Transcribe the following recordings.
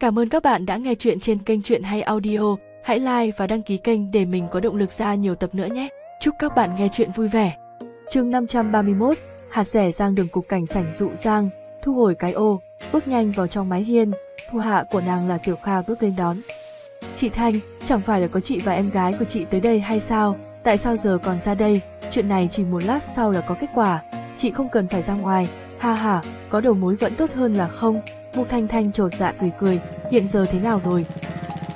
Cảm ơn các bạn đã nghe chuyện trên kênh Chuyện Hay Audio. Hãy like và đăng ký kênh để mình có động lực ra nhiều tập nữa nhé. Chúc các bạn nghe chuyện vui vẻ. chương 531, hạt rẻ giang đường cục cảnh sảnh dụ giang, thu hồi cái ô, bước nhanh vào trong mái hiên, thu hạ của nàng là Tiểu Kha bước lên đón. Chị Thanh, chẳng phải là có chị và em gái của chị tới đây hay sao? Tại sao giờ còn ra đây? Chuyện này chỉ một lát sau là có kết quả. Chị không cần phải ra ngoài. Ha ha, có đầu mối vẫn tốt hơn là không. Mục Thanh Thanh trột dạ cười cười, hiện giờ thế nào rồi?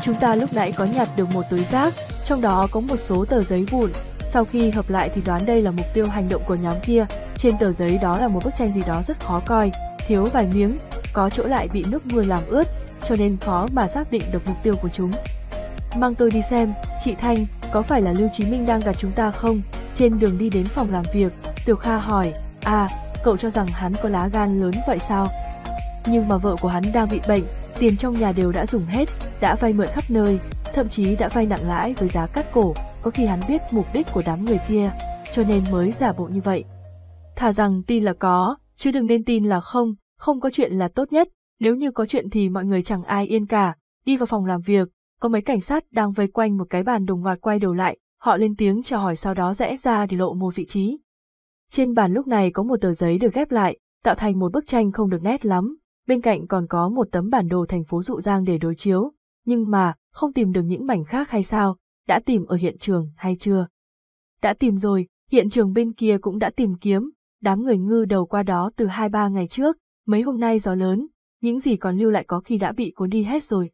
Chúng ta lúc nãy có nhặt được một túi rác, trong đó có một số tờ giấy vụn. Sau khi hợp lại thì đoán đây là mục tiêu hành động của nhóm kia. Trên tờ giấy đó là một bức tranh gì đó rất khó coi, thiếu vài miếng, có chỗ lại bị nước mưa làm ướt, cho nên khó mà xác định được mục tiêu của chúng. Mang tôi đi xem, chị Thanh, có phải là Lưu Chí Minh đang gạt chúng ta không? Trên đường đi đến phòng làm việc, Tiểu Kha hỏi, à, cậu cho rằng hắn có lá gan lớn vậy sao? Nhưng mà vợ của hắn đang bị bệnh, tiền trong nhà đều đã dùng hết, đã vay mượn khắp nơi, thậm chí đã vay nặng lãi với giá cắt cổ, có khi hắn biết mục đích của đám người kia, cho nên mới giả bộ như vậy. Thà rằng tin là có, chứ đừng nên tin là không, không có chuyện là tốt nhất, nếu như có chuyện thì mọi người chẳng ai yên cả, đi vào phòng làm việc, có mấy cảnh sát đang vây quanh một cái bàn đồng loạt quay đầu lại, họ lên tiếng chào hỏi sau đó rẽ ra để lộ một vị trí. Trên bàn lúc này có một tờ giấy được ghép lại, tạo thành một bức tranh không được nét lắm, bên cạnh còn có một tấm bản đồ thành phố Dụ Giang để đối chiếu, nhưng mà, không tìm được những mảnh khác hay sao, đã tìm ở hiện trường hay chưa? Đã tìm rồi, hiện trường bên kia cũng đã tìm kiếm, đám người ngư đầu qua đó từ 2-3 ngày trước, mấy hôm nay gió lớn, những gì còn lưu lại có khi đã bị cuốn đi hết rồi.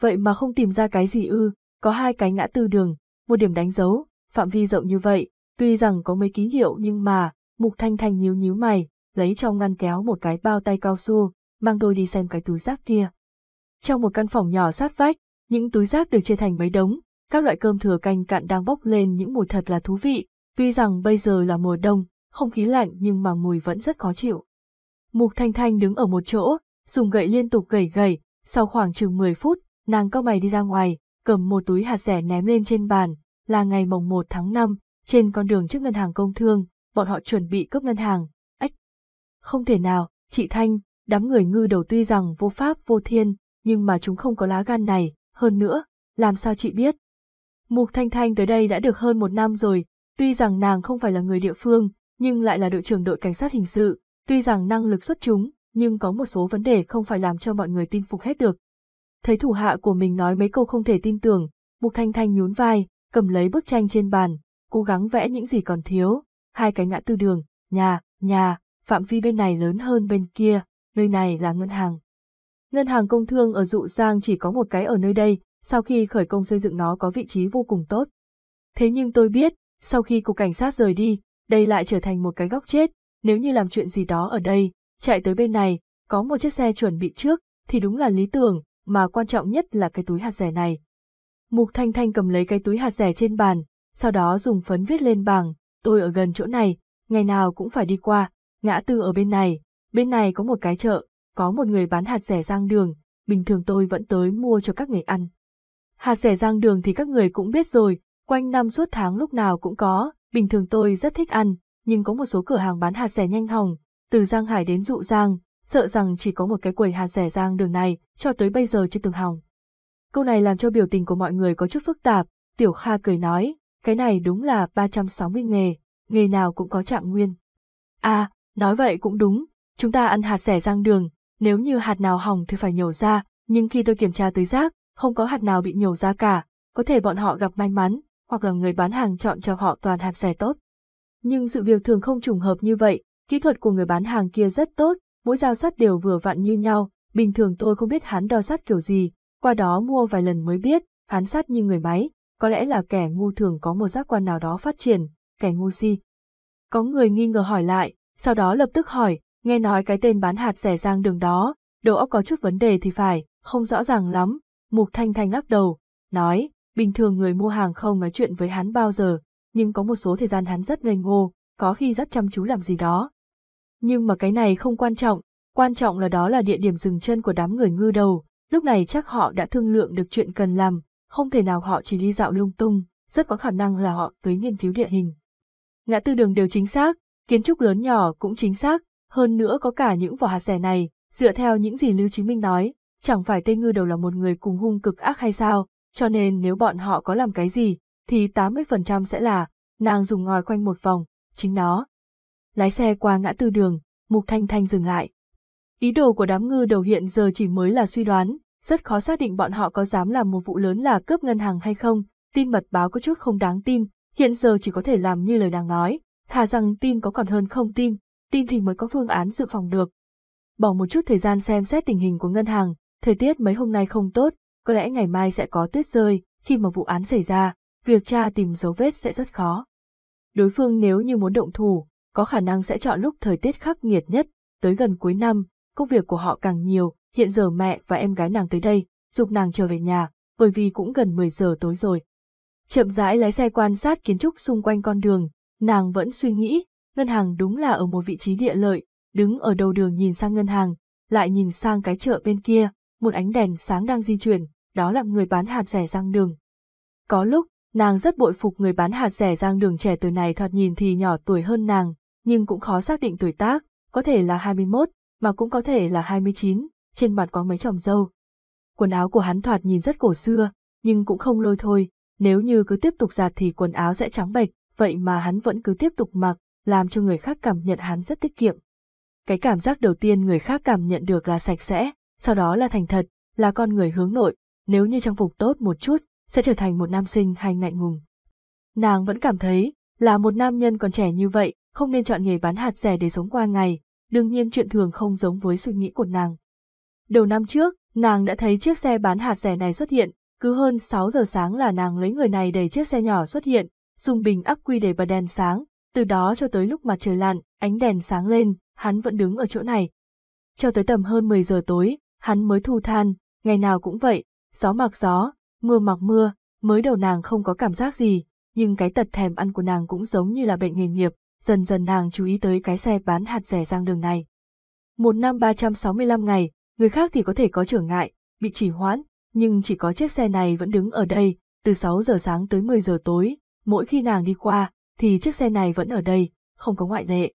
Vậy mà không tìm ra cái gì ư, có hai cái ngã tư đường, một điểm đánh dấu, phạm vi rộng như vậy, tuy rằng có mấy ký hiệu nhưng mà, Mục Thanh Thanh nhíu nhíu mày, lấy trong ngăn kéo một cái bao tay cao su, mang tôi đi xem cái túi rác kia. Trong một căn phòng nhỏ sát vách, những túi rác được chia thành mấy đống, các loại cơm thừa canh cạn đang bốc lên những mùi thật là thú vị, tuy rằng bây giờ là mùa đông, không khí lạnh nhưng mà mùi vẫn rất khó chịu. Mục Thanh Thanh đứng ở một chỗ, dùng gậy liên tục gẩy gẩy, sau khoảng chừng 10 phút, nàng cao mày đi ra ngoài, cầm một túi hạt rẻ ném lên trên bàn, là ngày mồng 1 tháng 5, trên con đường trước ngân hàng công thương, bọn họ chuẩn bị cướp ngân hàng, ếch. Không thể nào, chị Thanh, đám người ngư đầu tuy rằng vô pháp vô thiên, nhưng mà chúng không có lá gan này, hơn nữa, làm sao chị biết? Mục Thanh Thanh tới đây đã được hơn một năm rồi, tuy rằng nàng không phải là người địa phương, nhưng lại là đội trưởng đội cảnh sát hình sự, tuy rằng năng lực xuất chúng, nhưng có một số vấn đề không phải làm cho mọi người tin phục hết được. Thấy thủ hạ của mình nói mấy câu không thể tin tưởng, Mục Thanh Thanh nhún vai, cầm lấy bức tranh trên bàn, cố gắng vẽ những gì còn thiếu, hai cái ngã tư đường, nhà, nhà, phạm vi bên này lớn hơn bên kia, nơi này là ngân hàng. Ngân hàng công thương ở Dụ Giang chỉ có một cái ở nơi đây, sau khi khởi công xây dựng nó có vị trí vô cùng tốt. Thế nhưng tôi biết, sau khi cục cảnh sát rời đi, đây lại trở thành một cái góc chết, nếu như làm chuyện gì đó ở đây, chạy tới bên này, có một chiếc xe chuẩn bị trước, thì đúng là lý tưởng, mà quan trọng nhất là cái túi hạt rẻ này. Mục Thanh Thanh cầm lấy cái túi hạt rẻ trên bàn, sau đó dùng phấn viết lên bảng, tôi ở gần chỗ này, ngày nào cũng phải đi qua, ngã tư ở bên này, bên này có một cái chợ, có một người bán hạt rẻ rang đường, bình thường tôi vẫn tới mua cho các người ăn. Hạt rẻ rang đường thì các người cũng biết rồi, quanh năm suốt tháng lúc nào cũng có, bình thường tôi rất thích ăn, nhưng có một số cửa hàng bán hạt rẻ nhanh hỏng, từ Giang Hải đến Dụ Giang, sợ rằng chỉ có một cái quầy hạt rẻ rang đường này, cho tới bây giờ chưa từng hỏng. Câu này làm cho biểu tình của mọi người có chút phức tạp, Tiểu Kha cười nói, cái này đúng là 360 nghề, nghề nào cũng có trạng nguyên. À, nói vậy cũng đúng, chúng ta ăn hạt rẻ giang đường, nếu như hạt nào hỏng thì phải nhổ ra, nhưng khi tôi kiểm tra tới rác, không có hạt nào bị nhổ ra cả, có thể bọn họ gặp may mắn, hoặc là người bán hàng chọn cho họ toàn hạt rẻ tốt. Nhưng sự việc thường không trùng hợp như vậy, kỹ thuật của người bán hàng kia rất tốt, mỗi dao sắt đều vừa vặn như nhau, bình thường tôi không biết hắn đo sắt kiểu gì, qua đó mua vài lần mới biết, hắn sắt như người máy, có lẽ là kẻ ngu thường có một giác quan nào đó phát triển, kẻ ngu si. Có người nghi ngờ hỏi lại, sau đó lập tức hỏi, nghe nói cái tên bán hạt rẻ giang đường đó, đầu óc có chút vấn đề thì phải, không rõ ràng lắm. Mục Thanh Thanh lắc đầu, nói, bình thường người mua hàng không nói chuyện với hắn bao giờ, nhưng có một số thời gian hắn rất ngây ngô, có khi rất chăm chú làm gì đó. Nhưng mà cái này không quan trọng, quan trọng là đó là địa điểm dừng chân của đám người ngư đầu, lúc này chắc họ đã thương lượng được chuyện cần làm, không thể nào họ chỉ đi dạo lung tung, rất có khả năng là họ tới nghiên cứu địa hình. Ngã tư đường đều chính xác, kiến trúc lớn nhỏ cũng chính xác, hơn nữa có cả những vỏ hạt rẻ này, dựa theo những gì Lưu Chính Minh nói, chẳng phải tên ngư đầu là một người cùng hung cực ác hay sao, cho nên nếu bọn họ có làm cái gì, thì 80% sẽ là, nàng dùng ngòi quanh một vòng, chính nó. Lái xe qua ngã tư đường, Mục Thanh Thanh dừng lại. Ý đồ của đám ngư đầu hiện giờ chỉ mới là suy đoán, rất khó xác định bọn họ có dám làm một vụ lớn là cướp ngân hàng hay không, tin mật báo có chút không đáng tin, hiện giờ chỉ có thể làm như lời nàng nói, thà rằng tin có còn hơn không tin, tin thì mới có phương án dự phòng được. Bỏ một chút thời gian xem xét tình hình của ngân hàng, thời tiết mấy hôm nay không tốt, có lẽ ngày mai sẽ có tuyết rơi, khi mà vụ án xảy ra, việc tra tìm dấu vết sẽ rất khó. Đối phương nếu như muốn động thủ, có khả năng sẽ chọn lúc thời tiết khắc nghiệt nhất, tới gần cuối năm, công việc của họ càng nhiều, hiện giờ mẹ và em gái nàng tới đây, dục nàng trở về nhà, bởi vì cũng gần 10 giờ tối rồi. Chậm rãi lái xe quan sát kiến trúc xung quanh con đường, nàng vẫn suy nghĩ, ngân hàng đúng là ở một vị trí địa lợi, đứng ở đầu đường nhìn sang ngân hàng, lại nhìn sang cái chợ bên kia, một ánh đèn sáng đang di chuyển, đó là người bán hạt rẻ rang đường. Có lúc, nàng rất bội phục người bán hạt rẻ rang đường trẻ tuổi này thoạt nhìn thì nhỏ tuổi hơn nàng, nhưng cũng khó xác định tuổi tác, có thể là 21, mà cũng có thể là 29, trên mặt có mấy tròm râu. Quần áo của hắn thoạt nhìn rất cổ xưa, nhưng cũng không lôi thôi, nếu như cứ tiếp tục giặt thì quần áo sẽ trắng bệch, vậy mà hắn vẫn cứ tiếp tục mặc, làm cho người khác cảm nhận hắn rất tiết kiệm. Cái cảm giác đầu tiên người khác cảm nhận được là sạch sẽ, sau đó là thành thật, là con người hướng nội, nếu như trang phục tốt một chút, sẽ trở thành một nam sinh hay ngại ngùng. Nàng vẫn cảm thấy, là một nam nhân còn trẻ như vậy, không nên chọn nghề bán hạt rẻ để sống qua ngày, đương nhiên chuyện thường không giống với suy nghĩ của nàng. Đầu năm trước, nàng đã thấy chiếc xe bán hạt rẻ này xuất hiện, cứ hơn 6 giờ sáng là nàng lấy người này đẩy chiếc xe nhỏ xuất hiện, dùng bình ắc quy để bật đèn sáng, từ đó cho tới lúc mặt trời lặn, ánh đèn sáng lên, hắn vẫn đứng ở chỗ này. Cho tới tầm hơn 10 giờ tối, hắn mới thu than, ngày nào cũng vậy, gió mặc gió, mưa mặc mưa, mới đầu nàng không có cảm giác gì, nhưng cái tật thèm ăn của nàng cũng giống như là bệnh nghề nghiệp, dần dần nàng chú ý tới cái xe bán hạt rẻ giang đường này. Một năm 365 ngày, người khác thì có thể có trở ngại, bị chỉ hoãn, nhưng chỉ có chiếc xe này vẫn đứng ở đây, từ 6 giờ sáng tới 10 giờ tối, mỗi khi nàng đi qua, thì chiếc xe này vẫn ở đây, không có ngoại lệ.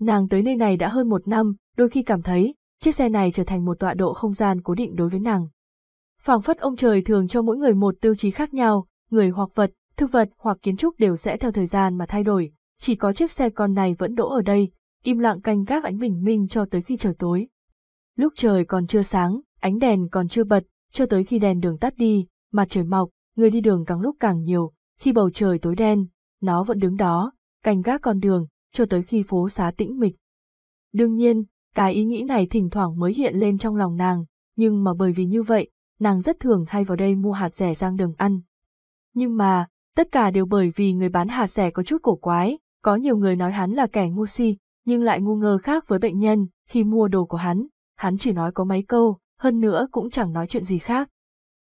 Nàng tới nơi này đã hơn một năm, đôi khi cảm thấy, chiếc xe này trở thành một tọa độ không gian cố định đối với nàng. phảng phất ông trời thường cho mỗi người một tiêu chí khác nhau, người hoặc vật, thực vật hoặc kiến trúc đều sẽ theo thời gian mà thay đổi, chỉ có chiếc xe con này vẫn đỗ ở đây, im lặng canh gác ánh bình minh cho tới khi trời tối. Lúc trời còn chưa sáng, ánh đèn còn chưa bật, cho tới khi đèn đường tắt đi, mặt trời mọc, người đi đường càng lúc càng nhiều, khi bầu trời tối đen, nó vẫn đứng đó, canh gác con đường, cho tới khi phố xá tĩnh mịch. Đương nhiên, cái ý nghĩ này thỉnh thoảng mới hiện lên trong lòng nàng, nhưng mà bởi vì như vậy, nàng rất thường hay vào đây mua hạt rẻ sang đường ăn. Nhưng mà, tất cả đều bởi vì người bán hạt rẻ có chút cổ quái, có nhiều người nói hắn là kẻ ngu si, nhưng lại ngu ngơ khác với bệnh nhân, khi mua đồ của hắn, hắn chỉ nói có mấy câu, hơn nữa cũng chẳng nói chuyện gì khác.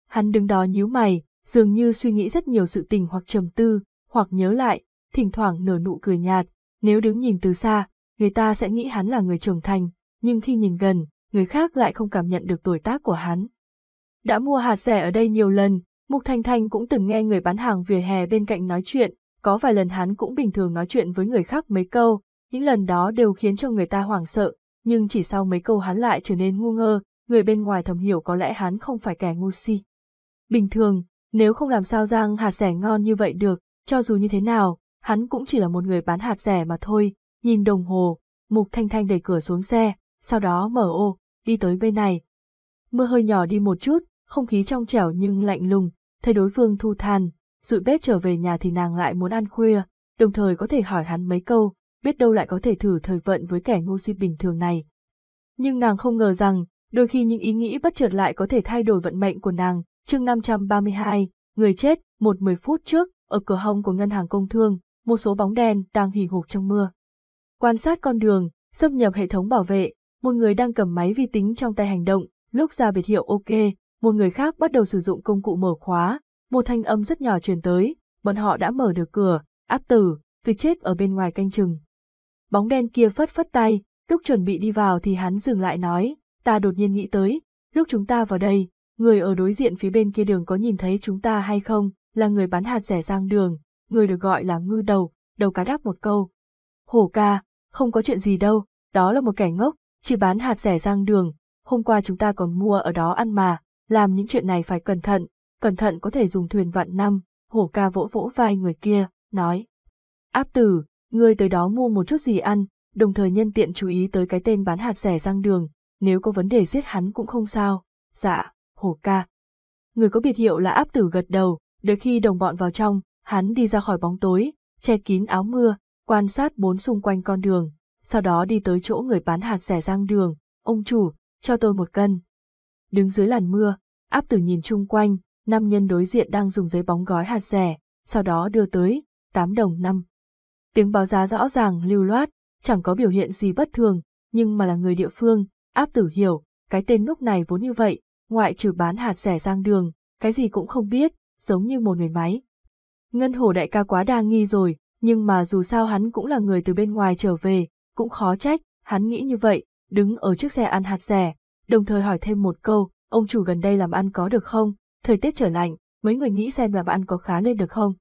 Hắn đứng đó nhíu mày, dường như suy nghĩ rất nhiều sự tình hoặc trầm tư, hoặc nhớ lại, thỉnh thoảng nở nụ cười nhạt, nếu đứng nhìn từ xa, người ta sẽ nghĩ hắn là người trưởng thành, nhưng khi nhìn gần, người khác lại không cảm nhận được tuổi tác của hắn. Đã mua hạt rẻ ở đây nhiều lần, Mục Thanh Thanh cũng từng nghe người bán hàng vỉa hè bên cạnh nói chuyện, có vài lần hắn cũng bình thường nói chuyện với người khác mấy câu, những lần đó đều khiến cho người ta hoảng sợ, nhưng chỉ sau mấy câu hắn lại trở nên ngu ngơ, người bên ngoài thầm hiểu có lẽ hắn không phải kẻ ngu si. Bình thường, nếu không làm sao rang hạt rẻ ngon như vậy được, cho dù như thế nào, hắn cũng chỉ là một người bán hạt rẻ mà thôi, nhìn đồng hồ, Mục Thanh Thanh đẩy cửa xuống xe, sau đó mở ô, đi tới bên này. Mưa hơi nhỏ đi một chút, không khí trong trẻo nhưng lạnh lùng, thấy đối phương thu than, dụi bếp trở về nhà thì nàng lại muốn ăn khuya, đồng thời có thể hỏi hắn mấy câu, biết đâu lại có thể thử thời vận với kẻ ngu si bình thường này. Nhưng nàng không ngờ rằng, đôi khi những ý nghĩ bất chợt lại có thể thay đổi vận mệnh của nàng, chương 532, người chết, một mười phút trước, ở cửa hông của ngân hàng công thương, một số bóng đen đang hì hục trong mưa. Quan sát con đường, xâm nhập hệ thống bảo vệ, một người đang cầm máy vi tính trong tay hành động, lúc ra biệt hiệu OK, một người khác bắt đầu sử dụng công cụ mở khóa, một thanh âm rất nhỏ truyền tới, bọn họ đã mở được cửa, áp tử, việc chết ở bên ngoài canh chừng. Bóng đen kia phất phất tay, lúc chuẩn bị đi vào thì hắn dừng lại nói, ta đột nhiên nghĩ tới, lúc chúng ta vào đây, người ở đối diện phía bên kia đường có nhìn thấy chúng ta hay không, là người bán hạt rẻ giang đường, người được gọi là ngư đầu, đầu cá đáp một câu. Hổ ca, không có chuyện gì đâu, đó là một kẻ ngốc, chỉ bán hạt rẻ giang đường, hôm qua chúng ta còn mua ở đó ăn mà, làm những chuyện này phải cẩn thận, cẩn thận có thể dùng thuyền vạn năm, hổ ca vỗ vỗ vai người kia, nói. Áp tử, ngươi tới đó mua một chút gì ăn, đồng thời nhân tiện chú ý tới cái tên bán hạt rẻ giang đường, nếu có vấn đề giết hắn cũng không sao. Dạ, hổ ca. Người có biệt hiệu là áp tử gật đầu, đợi khi đồng bọn vào trong, hắn đi ra khỏi bóng tối, che kín áo mưa, quan sát bốn xung quanh con đường, sau đó đi tới chỗ người bán hạt rẻ rang đường, ông chủ, cho tôi một cân. Đứng dưới làn mưa, áp tử nhìn chung quanh, nam nhân đối diện đang dùng giấy bóng gói hạt rẻ, sau đó đưa tới, 8 đồng năm. Tiếng báo giá rõ ràng lưu loát, chẳng có biểu hiện gì bất thường, nhưng mà là người địa phương, áp tử hiểu, cái tên ngốc này vốn như vậy, ngoại trừ bán hạt rẻ giang đường, cái gì cũng không biết, giống như một người máy. Ngân hồ đại ca quá đa nghi rồi, nhưng mà dù sao hắn cũng là người từ bên ngoài trở về, cũng khó trách, hắn nghĩ như vậy, đứng ở chiếc xe ăn hạt rẻ, đồng thời hỏi thêm một câu, ông chủ gần đây làm ăn có được không, thời tiết trở lạnh, mấy người nghĩ xem làm ăn có khá lên được không.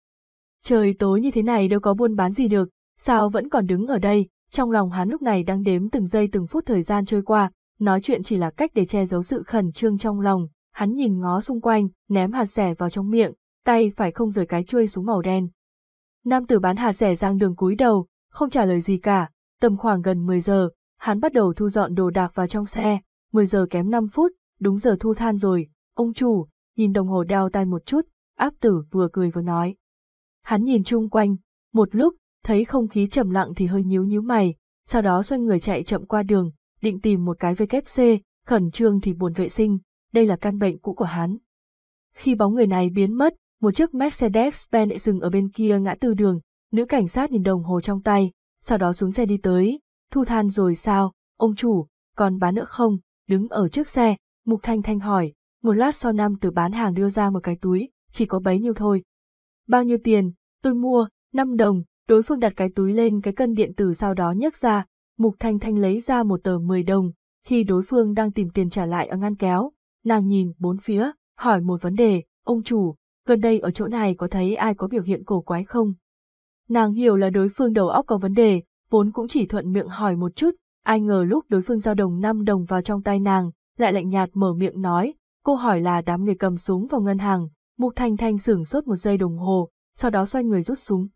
Trời tối như thế này đâu có buôn bán gì được, sao vẫn còn đứng ở đây, trong lòng hắn lúc này đang đếm từng giây từng phút thời gian trôi qua, nói chuyện chỉ là cách để che giấu sự khẩn trương trong lòng, hắn nhìn ngó xung quanh, ném hạt rẻ vào trong miệng, tay phải không rời cái chuôi xuống màu đen. Nam tử bán hạt rẻ giang đường cúi đầu, không trả lời gì cả, tầm khoảng gần 10 giờ, hắn bắt đầu thu dọn đồ đạc vào trong xe, 10 giờ kém 5 phút, đúng giờ thu than rồi, ông chủ, nhìn đồng hồ đeo tay một chút, áp tử vừa cười vừa nói. Hắn nhìn chung quanh, một lúc, thấy không khí trầm lặng thì hơi nhíu nhíu mày, sau đó xoay người chạy chậm qua đường, định tìm một cái VKC, khẩn trương thì buồn vệ sinh, đây là căn bệnh cũ của hắn. Khi bóng người này biến mất, một chiếc Mercedes-Benz dừng ở bên kia ngã tư đường, nữ cảnh sát nhìn đồng hồ trong tay, sau đó xuống xe đi tới, thu than rồi sao, ông chủ, còn bán nữa không, đứng ở trước xe, Mục Thanh Thanh hỏi, một lát sau nam từ bán hàng đưa ra một cái túi, chỉ có bấy nhiêu thôi. Bao nhiêu tiền, tôi mua, 5 đồng, đối phương đặt cái túi lên cái cân điện tử sau đó nhấc ra, Mục Thanh Thanh lấy ra một tờ 10 đồng, khi đối phương đang tìm tiền trả lại ở ngăn kéo, nàng nhìn bốn phía, hỏi một vấn đề, ông chủ, gần đây ở chỗ này có thấy ai có biểu hiện cổ quái không? Nàng hiểu là đối phương đầu óc có vấn đề, vốn cũng chỉ thuận miệng hỏi một chút, ai ngờ lúc đối phương giao đồng 5 đồng vào trong tay nàng, lại lạnh nhạt mở miệng nói, cô hỏi là đám người cầm súng vào ngân hàng, Mục Thanh Thanh sửng sốt một giây đồng hồ, sau đó xoay người rút súng.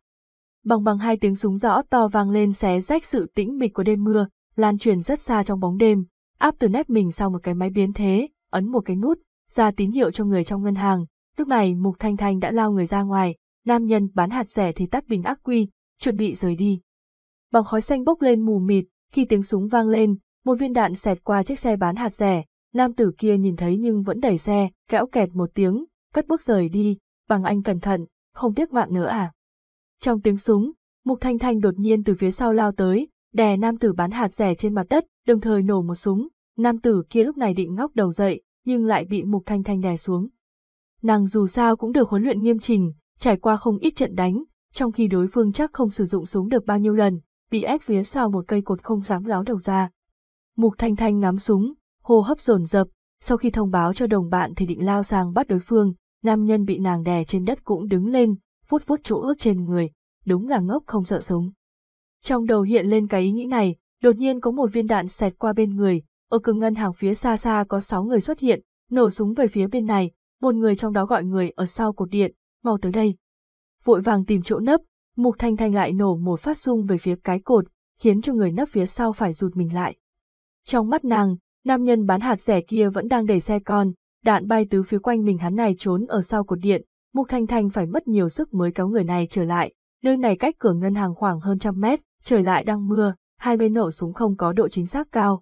Bằng bằng hai tiếng súng rõ to vang lên xé rách sự tĩnh mịch của đêm mưa, lan truyền rất xa trong bóng đêm, áp từ nép mình sau một cái máy biến thế, ấn một cái nút, ra tín hiệu cho người trong ngân hàng. Lúc này Mục Thanh Thanh đã lao người ra ngoài, nam nhân bán hạt rẻ thì tắt bình ác quy, chuẩn bị rời đi. Bằng khói xanh bốc lên mù mịt, khi tiếng súng vang lên, một viên đạn xẹt qua chiếc xe bán hạt rẻ, nam tử kia nhìn thấy nhưng vẫn đẩy xe, kéo kẹt một tiếng, cất bước rời đi, bằng anh cẩn thận, không tiếc mạng nữa à. Trong tiếng súng, Mục Thanh Thanh đột nhiên từ phía sau lao tới, đè nam tử bán hạt rẻ trên mặt đất, đồng thời nổ một súng, nam tử kia lúc này định ngóc đầu dậy, nhưng lại bị Mục Thanh Thanh đè xuống. Nàng dù sao cũng được huấn luyện nghiêm trình, trải qua không ít trận đánh, trong khi đối phương chắc không sử dụng súng được bao nhiêu lần, bị ép phía sau một cây cột không dám láo đầu ra. Mục Thanh Thanh ngắm súng, hô hấp dồn dập, sau khi thông báo cho đồng bạn thì định lao sang bắt đối phương, nam nhân bị nàng đè trên đất cũng đứng lên, vuốt vuốt chỗ ướt trên người, đúng là ngốc không sợ súng. Trong đầu hiện lên cái ý nghĩ này, đột nhiên có một viên đạn xẹt qua bên người, ở cửa ngân hàng phía xa xa có sáu người xuất hiện, nổ súng về phía bên này, một người trong đó gọi người ở sau cột điện, mau tới đây. Vội vàng tìm chỗ nấp, Mục Thanh Thanh lại nổ một phát sung về phía cái cột, khiến cho người nấp phía sau phải rụt mình lại. Trong mắt nàng, nam nhân bán hạt rẻ kia vẫn đang đẩy xe con, đạn bay tứ phía quanh mình hắn này trốn ở sau cột điện, Mục Thanh Thanh phải mất nhiều sức mới kéo người này trở lại, nơi này cách cửa ngân hàng khoảng hơn trăm mét, trời lại đang mưa, hai bên nổ súng không có độ chính xác cao.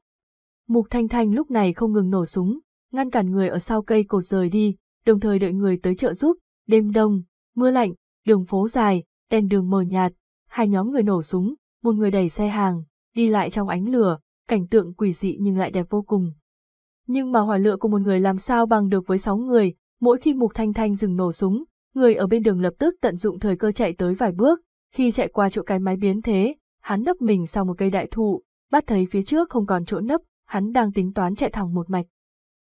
Mục Thanh Thanh lúc này không ngừng nổ súng, ngăn cản người ở sau cây cột rời đi, đồng thời đợi người tới trợ giúp, đêm đông, mưa lạnh, đường phố dài, đèn đường mờ nhạt, hai nhóm người nổ súng, một người đẩy xe hàng, đi lại trong ánh lửa, cảnh tượng quỷ dị nhưng lại đẹp vô cùng. Nhưng mà hỏa lựa của một người làm sao bằng được với sáu người, mỗi khi Mục Thanh Thanh dừng nổ súng, người ở bên đường lập tức tận dụng thời cơ chạy tới vài bước, khi chạy qua chỗ cái máy biến thế, hắn nấp mình sau một cây đại thụ, bắt thấy phía trước không còn chỗ nấp, hắn đang tính toán chạy thẳng một mạch.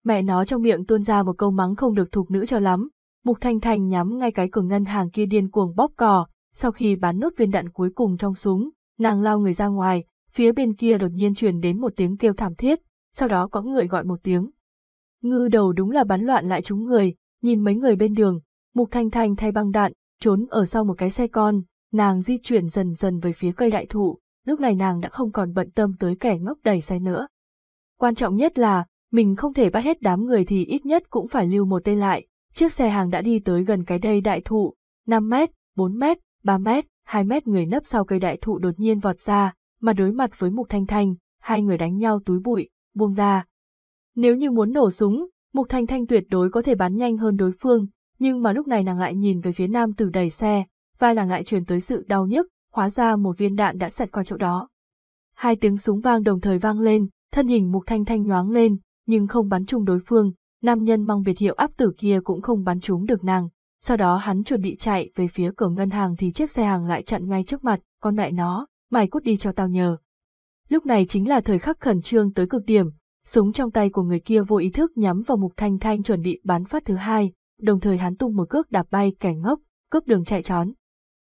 Mẹ nó trong miệng tuôn ra một câu mắng không được thuộc nữ cho lắm, Mục Thanh Thanh nhắm ngay cái cửa ngân hàng kia điên cuồng bóp cò, sau khi bắn nốt viên đạn cuối cùng trong súng, nàng lao người ra ngoài, phía bên kia đột nhiên truyền đến một tiếng kêu thảm thiết, sau đó có người gọi một tiếng. Ngư đầu đúng là bắn loạn lại chúng người, nhìn mấy người bên đường, Mục Thanh Thanh thay băng đạn, trốn ở sau một cái xe con, nàng di chuyển dần dần về phía cây đại thụ, lúc này nàng đã không còn bận tâm tới kẻ ngốc đẩy xe nữa. Quan trọng nhất là, mình không thể bắt hết đám người thì ít nhất cũng phải lưu một tên lại, chiếc xe hàng đã đi tới gần cái đây đại thụ, 5 mét, 4 mét, 3 mét, 2 mét người nấp sau cây đại thụ đột nhiên vọt ra, mà đối mặt với Mục Thanh Thanh, hai người đánh nhau túi bụi, buông ra. Nếu như muốn nổ súng, Mục Thanh Thanh tuyệt đối có thể bắn nhanh hơn đối phương, nhưng mà lúc này nàng lại nhìn về phía nam tử đầy xe, vai nàng lại truyền tới sự đau nhức, hóa ra một viên đạn đã sạt qua chỗ đó. Hai tiếng súng vang đồng thời vang lên, thân hình Mục Thanh Thanh nhoáng lên, nhưng không bắn trúng đối phương, nam nhân mang biệt hiệu áp tử kia cũng không bắn trúng được nàng. Sau đó hắn chuẩn bị chạy về phía cửa ngân hàng thì chiếc xe hàng lại chặn ngay trước mặt, con mẹ nó, mày cút đi cho tao nhờ. Lúc này chính là thời khắc khẩn trương tới cực điểm, súng trong tay của người kia vô ý thức nhắm vào Mục Thanh Thanh chuẩn bị bắn phát thứ hai, đồng thời hắn tung một cước đạp bay kẻ ngốc, cướp đường chạy trốn.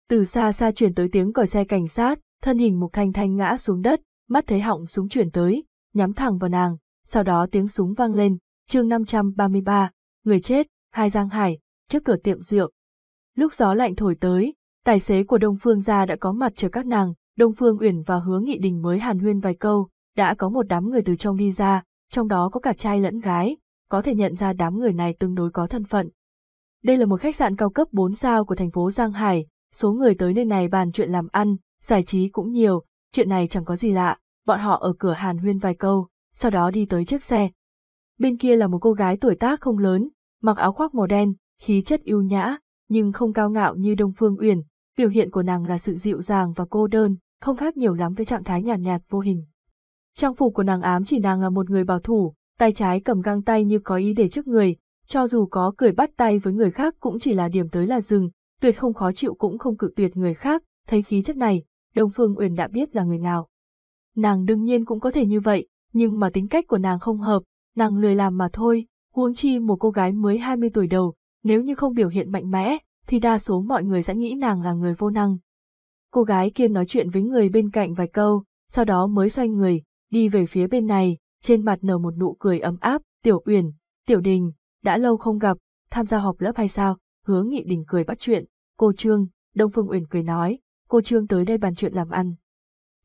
Từ xa xa chuyển tới tiếng còi xe cảnh sát, thân hình Mục Thanh Thanh ngã xuống đất, mắt thấy họng súng chuyển tới, nhắm thẳng vào nàng, sau đó tiếng súng vang lên, chương 533, người chết, hai Giang Hải, trước cửa tiệm rượu. Lúc gió lạnh thổi tới, tài xế của Đông Phương gia đã có mặt chờ các nàng, Đông Phương Uyển và Hứa Nghị Đình mới hàn huyên vài câu, đã có một đám người từ trong đi ra, trong đó có cả trai lẫn gái, có thể nhận ra đám người này tương đối có thân phận. Đây là một khách sạn cao cấp 4 sao của thành phố Giang Hải, số người tới nơi này bàn chuyện làm ăn, giải trí cũng nhiều, chuyện này chẳng có gì lạ, bọn họ ở cửa hàn huyên vài câu, sau đó đi tới chiếc xe. Bên kia là một cô gái tuổi tác không lớn, mặc áo khoác màu đen, khí chất yêu nhã, nhưng không cao ngạo như Đông Phương Uyển, biểu hiện của nàng là sự dịu dàng và cô đơn, không khác nhiều lắm với trạng thái nhàn nhạt, nhạt vô hình. Trang phục của nàng ám chỉ nàng là một người bảo thủ, tay trái cầm găng tay như có ý để trước người, cho dù có cười bắt tay với người khác cũng chỉ là điểm tới là dừng, tuyệt không khó chịu cũng không cự tuyệt người khác, thấy khí chất này, Đông Phương Uyển đã biết là người nào. Nàng đương nhiên cũng có thể như vậy, nhưng mà tính cách của nàng không hợp, nàng lười làm mà thôi, huống chi một cô gái mới 20 tuổi đầu, nếu như không biểu hiện mạnh mẽ, thì đa số mọi người sẽ nghĩ nàng là người vô năng. Cô gái kia nói chuyện với người bên cạnh vài câu, sau đó mới xoay người, đi về phía bên này, trên mặt nở một nụ cười ấm áp, Tiểu Uyển, Tiểu Đình, đã lâu không gặp, tham gia họp lớp hay sao? Hứa Nghị Đình cười bắt chuyện, cô Trương, Đông Phương Uyển cười nói, cô Trương tới đây bàn chuyện làm ăn.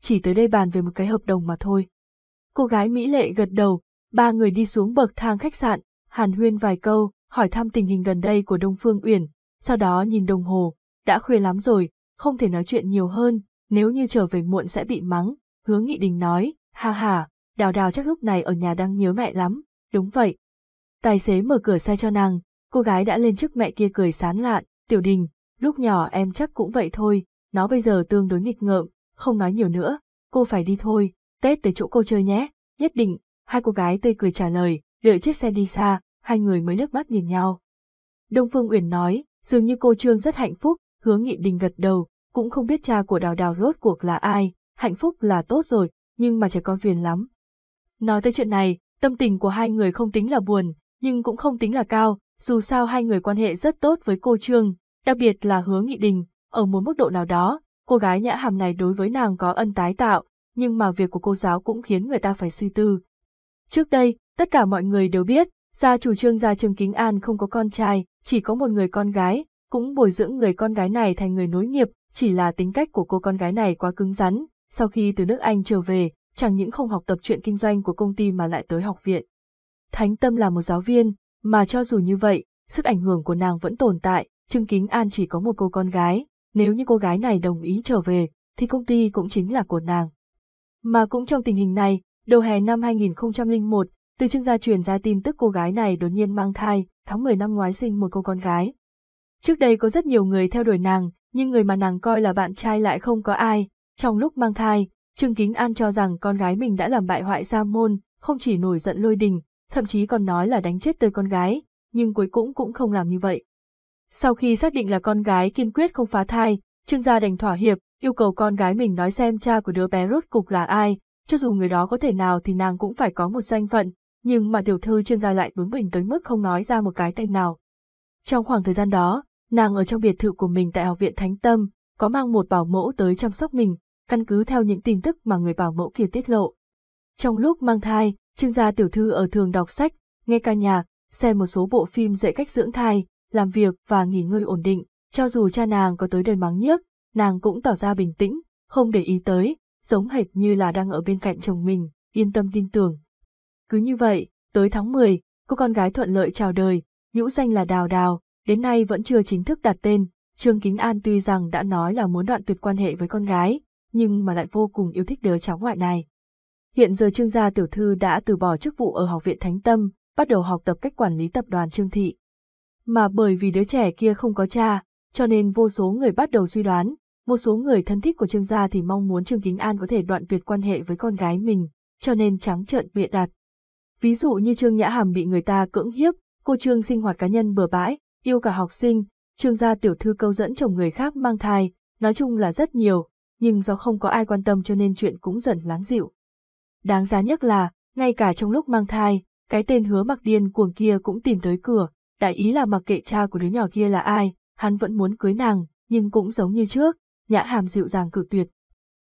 Chỉ tới đây bàn về một cái hợp đồng mà thôi. Cô gái Mỹ Lệ gật đầu, ba người đi xuống bậc thang khách sạn, hàn huyên vài câu, hỏi thăm tình hình gần đây của Đông Phương Uyển, sau đó nhìn đồng hồ, đã khuya lắm rồi, không thể nói chuyện nhiều hơn, nếu như trở về muộn sẽ bị mắng, hướng Nghị Đình nói, ha ha, đào đào chắc lúc này ở nhà đang nhớ mẹ lắm, đúng vậy. Tài xế mở cửa xe cho nàng, cô gái đã lên trước mẹ kia cười sán lạn, tiểu đình, lúc nhỏ em chắc cũng vậy thôi, nó bây giờ tương đối nghịch ngợm, không nói nhiều nữa, cô phải đi thôi, Tết tới chỗ cô chơi nhé, nhất định, hai cô gái tươi cười trả lời, đợi chiếc xe đi xa, hai người mới nước mắt nhìn nhau. Đông Phương Uyển nói, dường như cô Trương rất hạnh phúc, hứa nghị đình gật đầu, cũng không biết cha của đào đào rốt cuộc là ai, hạnh phúc là tốt rồi, nhưng mà trẻ con phiền lắm. Nói tới chuyện này, tâm tình của hai người không tính là buồn, nhưng cũng không tính là cao, dù sao hai người quan hệ rất tốt với cô Trương, đặc biệt là hứa nghị đình, ở một mức độ nào đó, cô gái nhã hàm này đối với nàng có ân tái tạo, nhưng mà việc của cô giáo cũng khiến người ta phải suy tư. Trước đây, tất cả mọi người đều biết, gia chủ trương gia Trương Kính An không có con trai, chỉ có một người con gái, cũng bồi dưỡng người con gái này thành người nối nghiệp, chỉ là tính cách của cô con gái này quá cứng rắn, sau khi từ nước Anh trở về, chẳng những không học tập chuyện kinh doanh của công ty mà lại tới học viện. Thánh Tâm là một giáo viên, mà cho dù như vậy, sức ảnh hưởng của nàng vẫn tồn tại, Trương Kính An chỉ có một cô con gái, nếu như cô gái này đồng ý trở về, thì công ty cũng chính là của nàng. Mà cũng trong tình hình này, đầu hè năm 2001, từ Trương gia truyền ra tin tức cô gái này đột nhiên mang thai, tháng 10 năm ngoái sinh một cô con gái. Trước đây có rất nhiều người theo đuổi nàng, nhưng người mà nàng coi là bạn trai lại không có ai. Trong lúc mang thai, Trương Kính An cho rằng con gái mình đã làm bại hoại gia môn, không chỉ nổi giận lôi đình, thậm chí còn nói là đánh chết tới con gái, nhưng cuối cùng cũng không làm như vậy. Sau khi xác định là con gái kiên quyết không phá thai, Trương gia đành thỏa hiệp, yêu cầu con gái mình nói xem cha của đứa bé rốt cục là ai, cho dù người đó có thể nào thì nàng cũng phải có một danh phận, nhưng mà tiểu thư Trương gia lại bướng bỉnh tới mức không nói ra một cái tên nào. Trong khoảng thời gian đó, nàng ở trong biệt thự của mình tại học viện Thánh Tâm, có mang một bảo mẫu tới chăm sóc mình, căn cứ theo những tin tức mà người bảo mẫu kia tiết lộ. Trong lúc mang thai, Trương gia tiểu thư ở thường đọc sách, nghe ca nhạc, xem một số bộ phim dạy cách dưỡng thai, làm việc và nghỉ ngơi ổn định, cho dù cha nàng có tới đời mắng nhiếc, nàng cũng tỏ ra bình tĩnh, không để ý tới, giống hệt như là đang ở bên cạnh chồng mình, yên tâm tin tưởng. Cứ như vậy, tới tháng 10, cô con gái thuận lợi chào đời, nhũ danh là Đào Đào, đến nay vẫn chưa chính thức đặt tên, Trương Kính An tuy rằng đã nói là muốn đoạn tuyệt quan hệ với con gái, nhưng mà lại vô cùng yêu thích đứa cháu ngoại này. Hiện giờ Trương gia tiểu thư đã từ bỏ chức vụ ở Học viện Thánh Tâm, bắt đầu học tập cách quản lý tập đoàn Trương Thị. Mà bởi vì đứa trẻ kia không có cha, cho nên vô số người bắt đầu suy đoán, một số người thân thích của Trương gia thì mong muốn Trương Kính An có thể đoạn tuyệt quan hệ với con gái mình, cho nên trắng trợn bịa đặt. Ví dụ như Trương Nhã Hàm bị người ta cưỡng hiếp, cô Trương sinh hoạt cá nhân bừa bãi, yêu cả học sinh, Trương gia tiểu thư câu dẫn chồng người khác mang thai, nói chung là rất nhiều, nhưng do không có ai quan tâm cho nên chuyện cũng dần lắng dịu. Đáng giá nhất là, ngay cả trong lúc mang thai, cái tên hứa mặc điên cuồng kia cũng tìm tới cửa, đại ý là mặc kệ cha của đứa nhỏ kia là ai, hắn vẫn muốn cưới nàng, nhưng cũng giống như trước, nhã hàm dịu dàng cự tuyệt.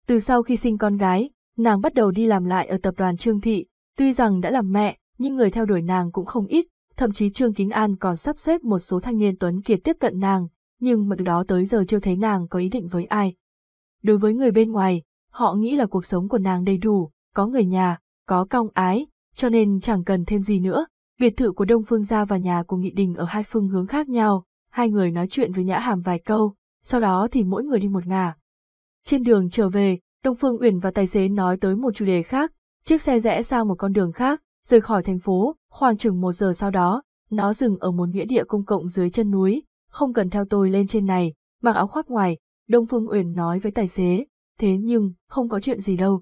Từ sau khi sinh con gái, nàng bắt đầu đi làm lại ở tập đoàn Trương Thị, tuy rằng đã làm mẹ, nhưng người theo đuổi nàng cũng không ít, thậm chí Trương Kính An còn sắp xếp một số thanh niên tuấn kiệt tiếp cận nàng, nhưng mà từ đó tới giờ chưa thấy nàng có ý định với ai. Đối với người bên ngoài, họ nghĩ là cuộc sống của nàng đầy đủ, có người nhà, có cong ái, cho nên chẳng cần thêm gì nữa. Biệt thự của Đông Phương Gia và nhà của Nghị Đình ở hai phương hướng khác nhau, hai người nói chuyện với Nhã Hàm vài câu, sau đó thì mỗi người đi một ngả. Trên đường trở về, Đông Phương Uyển và tài xế nói tới một chủ đề khác, chiếc xe rẽ sang một con đường khác, rời khỏi thành phố, khoảng chừng một giờ sau đó, nó dừng ở một nghĩa địa công cộng dưới chân núi, không cần theo tôi lên trên này, mặc áo khoác ngoài, Đông Phương Uyển nói với tài xế, thế nhưng, không có chuyện gì đâu.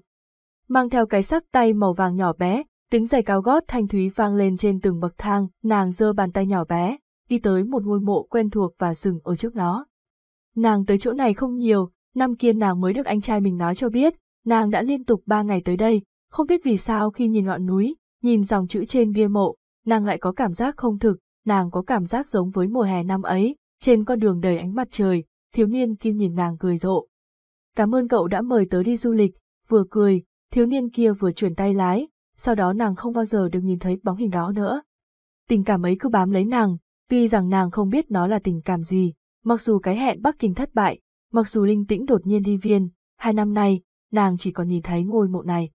Mang theo cái sắc tay màu vàng nhỏ bé, tiếng giày cao gót thanh thúy vang lên trên từng bậc thang, nàng giơ bàn tay nhỏ bé, đi tới một ngôi mộ quen thuộc và dừng ở trước nó. Nàng tới chỗ này không nhiều, năm kia nàng mới được anh trai mình nói cho biết, nàng đã liên tục ba ngày tới đây, không biết vì sao khi nhìn ngọn núi, nhìn dòng chữ trên bia mộ, nàng lại có cảm giác không thực, nàng có cảm giác giống với mùa hè năm ấy, trên con đường đầy ánh mặt trời, thiếu niên kia nhìn nàng cười rộ. Cảm ơn cậu đã mời tớ đi du lịch, vừa cười, thiếu niên kia vừa chuyển tay lái, sau đó nàng không bao giờ được nhìn thấy bóng hình đó nữa. Tình cảm ấy cứ bám lấy nàng, tuy rằng nàng không biết nó là tình cảm gì, mặc dù cái hẹn Bắc Kinh thất bại, mặc dù linh tĩnh đột nhiên đi viên, hai năm nay, nàng chỉ còn nhìn thấy ngôi mộ này.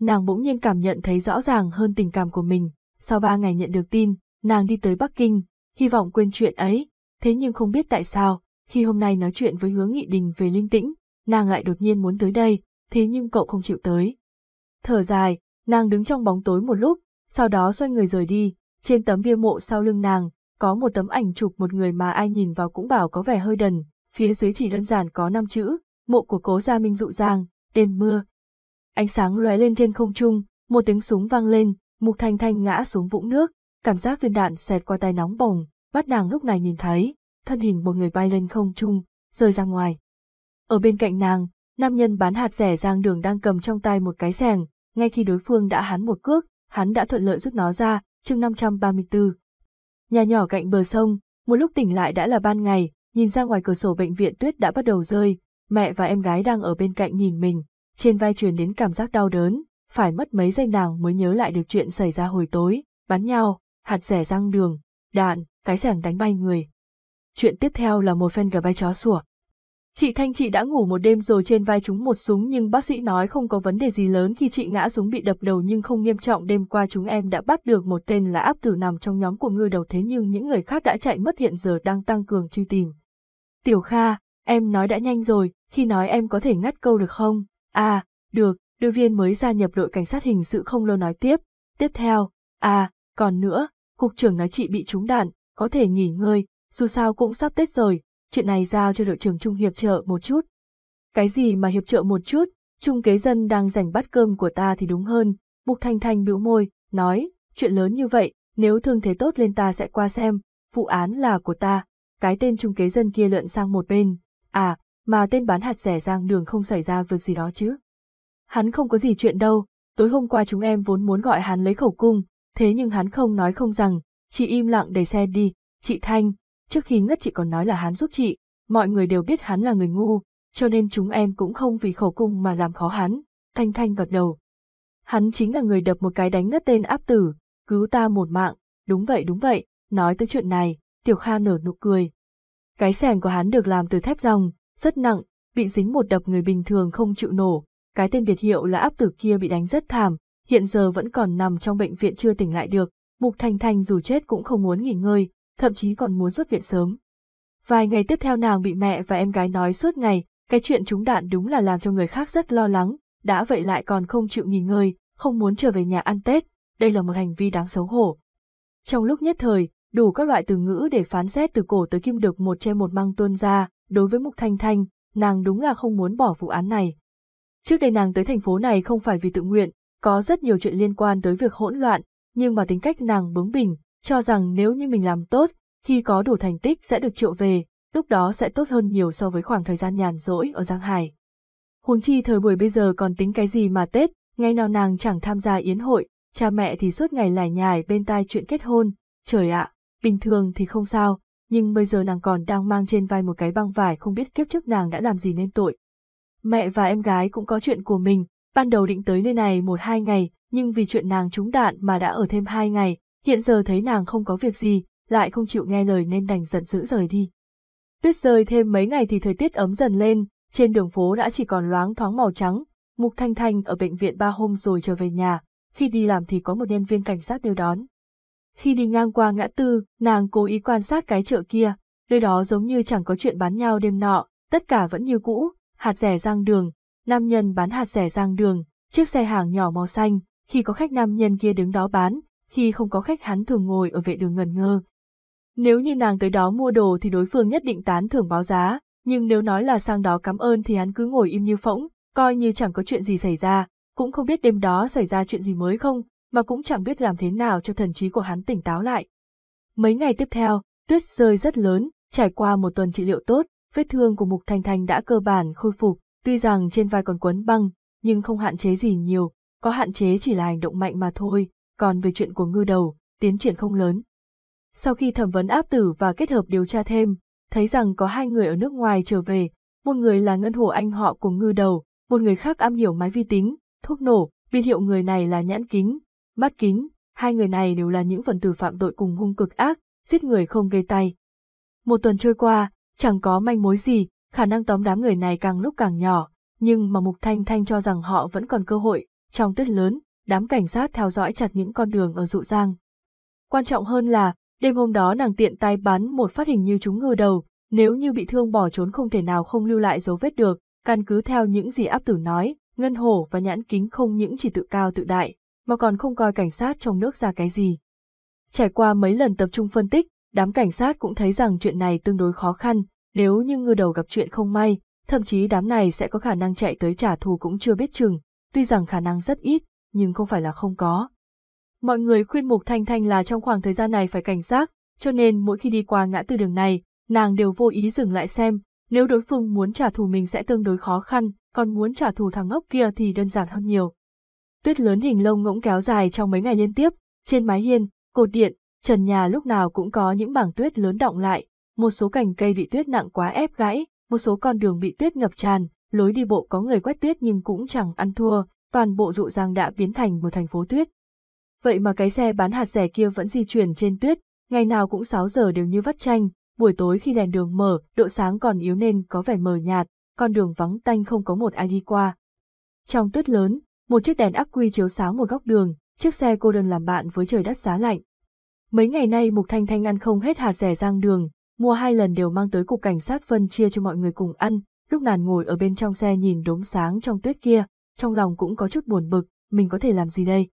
Nàng bỗng nhiên cảm nhận thấy rõ ràng hơn tình cảm của mình, sau ba ngày nhận được tin, nàng đi tới Bắc Kinh, hy vọng quên chuyện ấy, thế nhưng không biết tại sao, khi hôm nay nói chuyện với hướng nghị đình về linh tĩnh, nàng lại đột nhiên muốn tới đây, thế nhưng cậu không chịu tới. Thở dài, nàng đứng trong bóng tối một lúc, sau đó xoay người rời đi, trên tấm bia mộ sau lưng nàng, có một tấm ảnh chụp một người mà ai nhìn vào cũng bảo có vẻ hơi đần, phía dưới chỉ đơn giản có năm chữ, mộ của cố gia minh dụ giang, đêm mưa. Ánh sáng lóe lên trên không trung, một tiếng súng vang lên, mục thanh thanh ngã xuống vũng nước, cảm giác viên đạn xẹt qua tay nóng bỏng, bắt nàng lúc này nhìn thấy, thân hình một người bay lên không trung, rơi ra ngoài. Ở bên cạnh nàng, nam nhân bán hạt rẻ giang đường đang cầm trong tay một cái sẻng, ngay khi đối phương đã hắn một cước, hắn đã thuận lợi rút nó ra, chương 534. Nhà nhỏ cạnh bờ sông, một lúc tỉnh lại đã là ban ngày, nhìn ra ngoài cửa sổ bệnh viện tuyết đã bắt đầu rơi, mẹ và em gái đang ở bên cạnh nhìn mình, trên vai truyền đến cảm giác đau đớn, phải mất mấy giây nàng mới nhớ lại được chuyện xảy ra hồi tối, bắn nhau, hạt rẻ răng đường, đạn, cái sẻng đánh bay người. Chuyện tiếp theo là một phen gà bay chó sủa. Chị Thanh chị đã ngủ một đêm rồi trên vai chúng một súng nhưng bác sĩ nói không có vấn đề gì lớn khi chị ngã xuống bị đập đầu nhưng không nghiêm trọng đêm qua chúng em đã bắt được một tên là áp tử nằm trong nhóm của ngư đầu thế nhưng những người khác đã chạy mất hiện giờ đang tăng cường truy tìm. Tiểu Kha, em nói đã nhanh rồi, khi nói em có thể ngắt câu được không? À, được, đưa viên mới gia nhập đội cảnh sát hình sự không lâu nói tiếp. Tiếp theo, à, còn nữa, cục trưởng nói chị bị trúng đạn, có thể nghỉ ngơi, dù sao cũng sắp Tết rồi, chuyện này giao cho đội trưởng Trung hiệp trợ một chút. Cái gì mà hiệp trợ một chút, Trung kế dân đang giành bắt cơm của ta thì đúng hơn, Bục Thanh Thanh bĩu môi, nói, chuyện lớn như vậy, nếu thương thế tốt lên ta sẽ qua xem, vụ án là của ta, cái tên Trung kế dân kia lượn sang một bên, à, mà tên bán hạt rẻ giang đường không xảy ra việc gì đó chứ. Hắn không có gì chuyện đâu, tối hôm qua chúng em vốn muốn gọi hắn lấy khẩu cung, thế nhưng hắn không nói không rằng, chị im lặng đẩy xe đi, chị Thanh, trước khi ngất chị còn nói là hắn giúp chị, mọi người đều biết hắn là người ngu, cho nên chúng em cũng không vì khẩu cung mà làm khó hắn, Thanh Thanh gật đầu. Hắn chính là người đập một cái đánh ngất tên áp tử, cứu ta một mạng, đúng vậy đúng vậy, nói tới chuyện này, Tiểu Kha nở nụ cười. Cái sẻng của hắn được làm từ thép ròng, rất nặng, bị dính một đập người bình thường không chịu nổ, cái tên biệt hiệu là áp tử kia bị đánh rất thảm, hiện giờ vẫn còn nằm trong bệnh viện chưa tỉnh lại được, Mục Thanh Thanh dù chết cũng không muốn nghỉ ngơi, thậm chí còn muốn xuất viện sớm. Vài ngày tiếp theo nàng bị mẹ và em gái nói suốt ngày, cái chuyện trúng đạn đúng là làm cho người khác rất lo lắng, đã vậy lại còn không chịu nghỉ ngơi, không muốn trở về nhà ăn Tết, đây là một hành vi đáng xấu hổ. Trong lúc nhất thời, đủ các loại từ ngữ để phán xét từ cổ tới kim được một che một mang tuôn ra, đối với Mục Thanh Thanh, nàng đúng là không muốn bỏ vụ án này. Trước đây nàng tới thành phố này không phải vì tự nguyện, có rất nhiều chuyện liên quan tới việc hỗn loạn, nhưng mà tính cách nàng bướng bỉnh, cho rằng nếu như mình làm tốt, khi có đủ thành tích sẽ được triệu về, lúc đó sẽ tốt hơn nhiều so với khoảng thời gian nhàn rỗi ở Giang Hải. Huống chi thời buổi bây giờ còn tính cái gì mà Tết, ngày nào nàng chẳng tham gia yến hội, cha mẹ thì suốt ngày lải nhải bên tai chuyện kết hôn, trời ạ, bình thường thì không sao, nhưng bây giờ nàng còn đang mang trên vai một cái băng vải không biết kiếp trước nàng đã làm gì nên tội. Mẹ và em gái cũng có chuyện của mình, ban đầu định tới nơi này một hai ngày, nhưng vì chuyện nàng trúng đạn mà đã ở thêm hai ngày, hiện giờ thấy nàng không có việc gì, lại không chịu nghe lời nên đành giận dữ rời đi. Tuyết rơi thêm mấy ngày thì thời tiết ấm dần lên, trên đường phố đã chỉ còn loáng thoáng màu trắng, Mục Thanh Thanh ở bệnh viện ba hôm rồi trở về nhà, khi đi làm thì có một nhân viên cảnh sát đưa đón. Khi đi ngang qua ngã tư, nàng cố ý quan sát cái chợ kia, nơi đó giống như chẳng có chuyện bán nhau đêm nọ, tất cả vẫn như cũ, hạt rẻ rang đường, nam nhân bán hạt rẻ rang đường, chiếc xe hàng nhỏ màu xanh, khi có khách nam nhân kia đứng đó bán, khi không có khách hắn thường ngồi ở vệ đường ngần ngơ. Nếu như nàng tới đó mua đồ thì đối phương nhất định tán thưởng báo giá, nhưng nếu nói là sang đó cảm ơn thì hắn cứ ngồi im như phỗng, coi như chẳng có chuyện gì xảy ra, cũng không biết đêm đó xảy ra chuyện gì mới không, mà cũng chẳng biết làm thế nào cho thần trí của hắn tỉnh táo lại. Mấy ngày tiếp theo, tuyết rơi rất lớn, trải qua một tuần trị liệu tốt, vết thương của Mục Thanh Thanh đã cơ bản khôi phục, tuy rằng trên vai còn quấn băng, nhưng không hạn chế gì nhiều, có hạn chế chỉ là hành động mạnh mà thôi, còn về chuyện của ngư đầu, tiến triển không lớn. Sau khi thẩm vấn áp tử và kết hợp điều tra thêm, thấy rằng có hai người ở nước ngoài trở về, một người là Ngân Hồ Anh họ của ngư đầu, một người khác am hiểu máy vi tính, thuốc nổ, biên hiệu người này là nhãn kính, mắt kính, hai người này đều là những phần tử phạm tội cùng hung cực ác, giết người không gây tay. Một tuần trôi qua, chẳng có manh mối gì, khả năng tóm đám người này càng lúc càng nhỏ, nhưng mà Mục Thanh Thanh cho rằng họ vẫn còn cơ hội, trong tuyết lớn, đám cảnh sát theo dõi chặt những con đường ở dụ giang. Quan trọng hơn là, đêm hôm đó nàng tiện tay bắn một phát hình như chúng ngư đầu, nếu như bị thương bỏ trốn không thể nào không lưu lại dấu vết được, căn cứ theo những gì áp tử nói, ngân hổ và nhãn kính không những chỉ tự cao tự đại, mà còn không coi cảnh sát trong nước ra cái gì. Trải qua mấy lần tập trung phân tích, đám cảnh sát cũng thấy rằng chuyện này tương đối khó khăn, nếu như ngư đầu gặp chuyện không may, thậm chí đám này sẽ có khả năng chạy tới trả thù cũng chưa biết chừng, tuy rằng khả năng rất ít, nhưng không phải là không có. Mọi người khuyên Mục Thanh Thanh là trong khoảng thời gian này phải cảnh giác, cho nên mỗi khi đi qua ngã tư đường này, nàng đều vô ý dừng lại xem, nếu đối phương muốn trả thù mình sẽ tương đối khó khăn, còn muốn trả thù thằng ngốc kia thì đơn giản hơn nhiều. Tuyết lớn hình lông ngỗng kéo dài trong mấy ngày liên tiếp, trên mái hiên, cột điện, trần nhà lúc nào cũng có những bảng tuyết lớn động lại, một số cành cây bị tuyết nặng quá ép gãy, một số con đường bị tuyết ngập tràn, lối đi bộ có người quét tuyết nhưng cũng chẳng ăn thua, toàn bộ dụ giang đã biến thành một thành phố tuyết. Vậy mà cái xe bán hạt rẻ kia vẫn di chuyển trên tuyết, ngày nào cũng 6 giờ đều như vắt chanh. buổi tối khi đèn đường mở, độ sáng còn yếu nên có vẻ mờ nhạt, con đường vắng tanh không có một ai đi qua. Trong tuyết lớn, một chiếc đèn ắc quy chiếu sáng một góc đường, chiếc xe cô đơn làm bạn với trời đất giá lạnh. Mấy ngày nay Mục Thanh Thanh ăn không hết hạt rẻ giang đường, mua hai lần đều mang tới cục cảnh sát phân chia cho mọi người cùng ăn, lúc nàn ngồi ở bên trong xe nhìn đốm sáng trong tuyết kia, trong lòng cũng có chút buồn bực, mình có thể làm gì đây?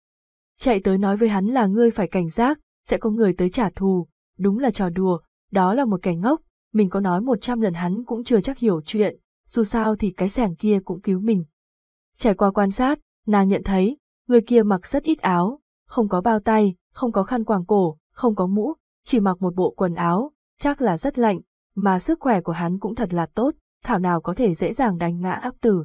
Chạy tới nói với hắn là ngươi phải cảnh giác, sẽ có người tới trả thù, đúng là trò đùa, đó là một kẻ ngốc, mình có nói một trăm lần hắn cũng chưa chắc hiểu chuyện, dù sao thì cái sẻng kia cũng cứu mình. Trải qua quan sát, nàng nhận thấy, người kia mặc rất ít áo, không có bao tay, không có khăn quàng cổ, không có mũ, chỉ mặc một bộ quần áo, chắc là rất lạnh, mà sức khỏe của hắn cũng thật là tốt, thảo nào có thể dễ dàng đánh ngã áp tử.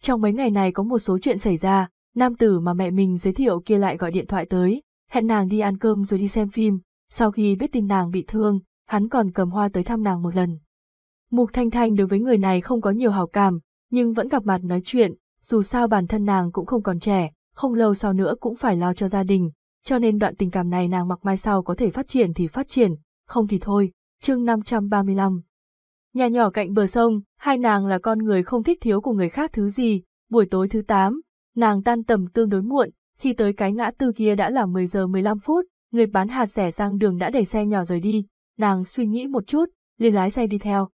Trong mấy ngày này có một số chuyện xảy ra, nam tử mà mẹ mình giới thiệu kia lại gọi điện thoại tới, hẹn nàng đi ăn cơm rồi đi xem phim, sau khi biết tin nàng bị thương, hắn còn cầm hoa tới thăm nàng một lần. Mục Thanh Thanh đối với người này không có nhiều hào cảm, nhưng vẫn gặp mặt nói chuyện, dù sao bản thân nàng cũng không còn trẻ, không lâu sau nữa cũng phải lo cho gia đình, cho nên đoạn tình cảm này nàng mặc mai sau có thể phát triển thì phát triển, không thì thôi. Chương 535 Nhà nhỏ cạnh bờ sông, hai nàng là con người không thích thiếu của người khác thứ gì, buổi tối thứ 8, nàng tan tầm tương đối muộn, khi tới cái ngã tư kia đã là 10 giờ 15 phút, người bán hạt rẻ sang đường đã đẩy xe nhỏ rời đi, nàng suy nghĩ một chút, liền lái xe đi theo.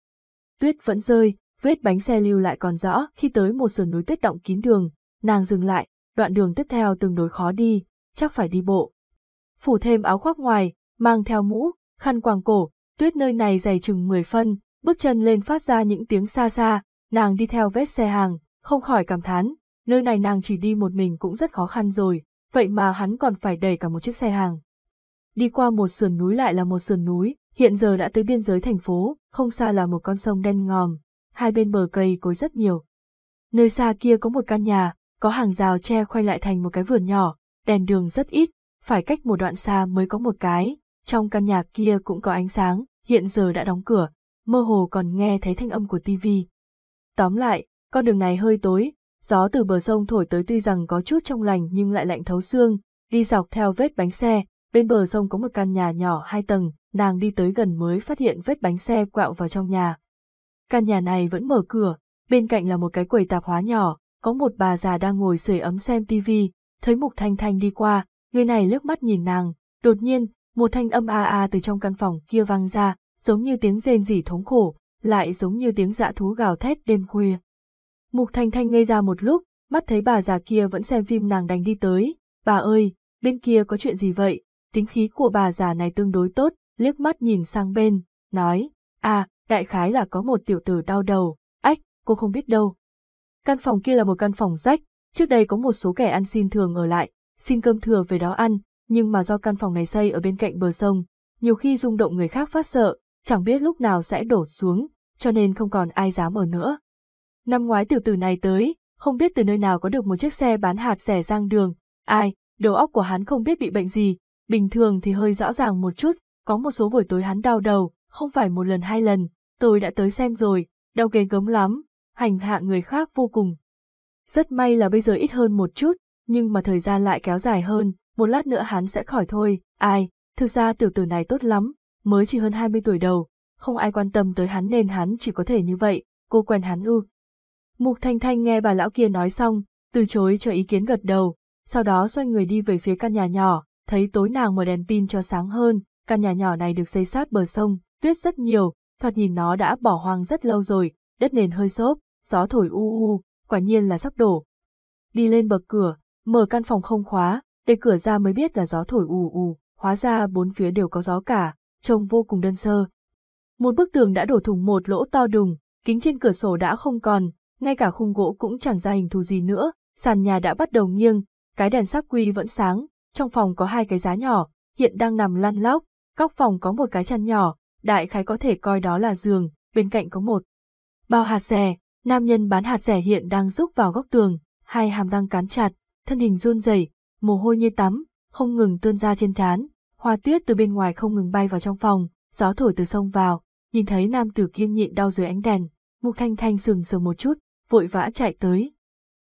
Tuyết vẫn rơi, vết bánh xe lưu lại còn rõ, khi tới một sườn núi tuyết động kín đường, nàng dừng lại, đoạn đường tiếp theo tương đối khó đi, chắc phải đi bộ. Phủ thêm áo khoác ngoài, mang theo mũ, khăn quàng cổ, tuyết nơi này dày chừng 10 phân, bước chân lên phát ra những tiếng xa xa, nàng đi theo vết xe hàng, không khỏi cảm thán, nơi này nàng chỉ đi một mình cũng rất khó khăn rồi, vậy mà hắn còn phải đẩy cả một chiếc xe hàng. Đi qua một sườn núi lại là một sườn núi, hiện giờ đã tới biên giới thành phố, không xa là một con sông đen ngòm, hai bên bờ cây cối rất nhiều. Nơi xa kia có một căn nhà, có hàng rào tre khoanh lại thành một cái vườn nhỏ, đèn đường rất ít, phải cách một đoạn xa mới có một cái, trong căn nhà kia cũng có ánh sáng, hiện giờ đã đóng cửa, mơ hồ còn nghe thấy thanh âm của tivi. Tóm lại, con đường này hơi tối, gió từ bờ sông thổi tới tuy rằng có chút trong lành nhưng lại lạnh thấu xương, đi dọc theo vết bánh xe, bên bờ sông có một căn nhà nhỏ hai tầng, nàng đi tới gần mới phát hiện vết bánh xe quẹo vào trong nhà. Căn nhà này vẫn mở cửa, bên cạnh là một cái quầy tạp hóa nhỏ, có một bà già đang ngồi sưởi ấm xem tivi, thấy Mục Thanh Thanh đi qua, người này lướt mắt nhìn nàng, đột nhiên, một thanh âm a a từ trong căn phòng kia vang ra, giống như tiếng rên rỉ thống khổ, lại giống như tiếng dã thú gào thét đêm khuya. Mục Thanh Thanh ngây ra một lúc, mắt thấy bà già kia vẫn xem phim nàng đánh đi tới, bà ơi, bên kia có chuyện gì vậy? Tính khí của bà già này tương đối tốt, liếc mắt nhìn sang bên, nói, à, đại khái là có một tiểu tử đau đầu, ách, cô không biết đâu. Căn phòng kia là một căn phòng rách, trước đây có một số kẻ ăn xin thường ở lại, xin cơm thừa về đó ăn, nhưng mà do căn phòng này xây ở bên cạnh bờ sông, nhiều khi rung động người khác phát sợ, chẳng biết lúc nào sẽ đổ xuống, cho nên không còn ai dám ở nữa. Năm ngoái tiểu tử này tới, không biết từ nơi nào có được một chiếc xe bán hạt rẻ giang đường, ai, đầu óc của hắn không biết bị bệnh gì, bình thường thì hơi rõ ràng một chút, có một số buổi tối hắn đau đầu, không phải một lần hai lần, tôi đã tới xem rồi, đau ghê gớm lắm, hành hạ người khác vô cùng. Rất may là bây giờ ít hơn một chút, nhưng mà thời gian lại kéo dài hơn, một lát nữa hắn sẽ khỏi thôi, ai, thực ra tiểu tử này tốt lắm, mới chỉ hơn 20 tuổi đầu, không ai quan tâm tới hắn nên hắn chỉ có thể như vậy, cô quen hắn ư. Mục Thanh Thanh nghe bà lão kia nói xong, từ chối cho ý kiến gật đầu, sau đó xoay người đi về phía căn nhà nhỏ, thấy tối nàng mở đèn pin cho sáng hơn, căn nhà nhỏ này được xây sát bờ sông, tuyết rất nhiều, thoạt nhìn nó đã bỏ hoang rất lâu rồi, đất nền hơi xốp, gió thổi u u, quả nhiên là sắp đổ. Đi lên bậc cửa, mở căn phòng không khóa, để cửa ra mới biết là gió thổi ù ù, hóa ra bốn phía đều có gió cả, trông vô cùng đơn sơ. Một bức tường đã đổ thủng một lỗ to đùng, kính trên cửa sổ đã không còn, ngay cả khung gỗ cũng chẳng ra hình thù gì nữa, sàn nhà đã bắt đầu nghiêng, cái đèn sắc quy vẫn sáng, trong phòng có hai cái giá nhỏ, hiện đang nằm lăn lóc, góc phòng có một cái chăn nhỏ, đại khái có thể coi đó là giường, bên cạnh có một bao hạt rẻ, nam nhân bán hạt rẻ hiện đang rúc vào góc tường, hai hàm răng cắn chặt, thân hình run rẩy, mồ hôi như tắm, không ngừng tuôn ra trên trán, hoa tuyết từ bên ngoài không ngừng bay vào trong phòng, gió thổi từ sông vào, nhìn thấy nam tử kiên nhịn đau dưới ánh đèn, Mục Thanh Thanh sừng sờ một chút, vội vã chạy tới.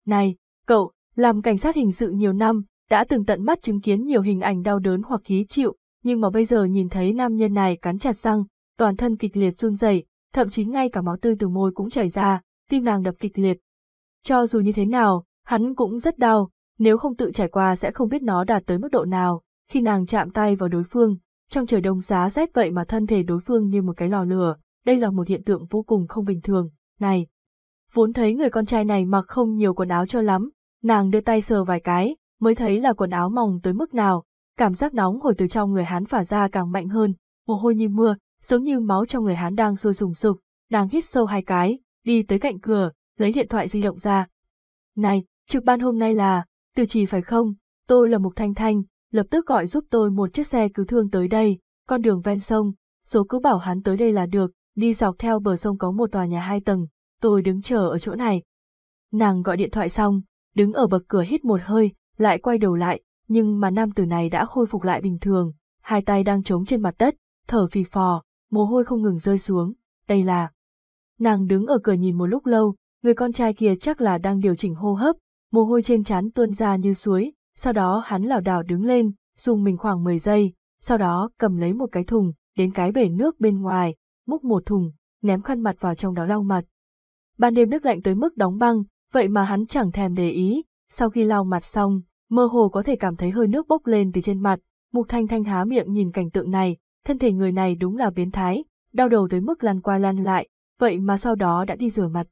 Này, cậu, làm cảnh sát hình sự nhiều năm, đã từng tận mắt chứng kiến nhiều hình ảnh đau đớn hoặc khí chịu, nhưng mà bây giờ nhìn thấy nam nhân này cắn chặt răng, toàn thân kịch liệt run rẩy, thậm chí ngay cả máu tươi từ môi cũng chảy ra, tim nàng đập kịch liệt. Cho dù như thế nào, hắn cũng rất đau, nếu không tự trải qua sẽ không biết nó đạt tới mức độ nào, khi nàng chạm tay vào đối phương, trong trời đông giá rét vậy mà thân thể đối phương như một cái lò lửa, đây là một hiện tượng vô cùng không bình thường, này. Vốn thấy người con trai này mặc không nhiều quần áo cho lắm, nàng đưa tay sờ vài cái, mới thấy là quần áo mỏng tới mức nào, cảm giác nóng hồi từ trong người hắn phả ra càng mạnh hơn, mồ hôi như mưa, giống như máu trong người hắn đang sôi sùng sục, nàng hít sâu hai cái, đi tới cạnh cửa, lấy điện thoại di động ra. Này, trực ban hôm nay là, từ trì phải không, tôi là Mục Thanh Thanh, lập tức gọi giúp tôi một chiếc xe cứu thương tới đây, con đường ven sông, số cứ bảo hắn tới đây là được, đi dọc theo bờ sông có một tòa nhà hai tầng, tôi đứng chờ ở chỗ này. Nàng gọi điện thoại xong, đứng ở bậc cửa hít một hơi, lại quay đầu lại, nhưng mà nam tử này đã khôi phục lại bình thường, hai tay đang trống trên mặt đất, thở phì phò, mồ hôi không ngừng rơi xuống, đây là. Nàng đứng ở cửa nhìn một lúc lâu, người con trai kia chắc là đang điều chỉnh hô hấp, mồ hôi trên trán tuôn ra như suối, sau đó hắn lảo đảo đứng lên, dùng mình khoảng 10 giây, sau đó cầm lấy một cái thùng, đến cái bể nước bên ngoài, múc một thùng, ném khăn mặt vào trong đó lau mặt. Ban đêm nước lạnh tới mức đóng băng, vậy mà hắn chẳng thèm để ý, sau khi lau mặt xong, mơ hồ có thể cảm thấy hơi nước bốc lên từ trên mặt, Mục Thanh Thanh há miệng nhìn cảnh tượng này, thân thể người này đúng là biến thái, đau đầu tới mức lăn qua lăn lại, vậy mà sau đó đã đi rửa mặt.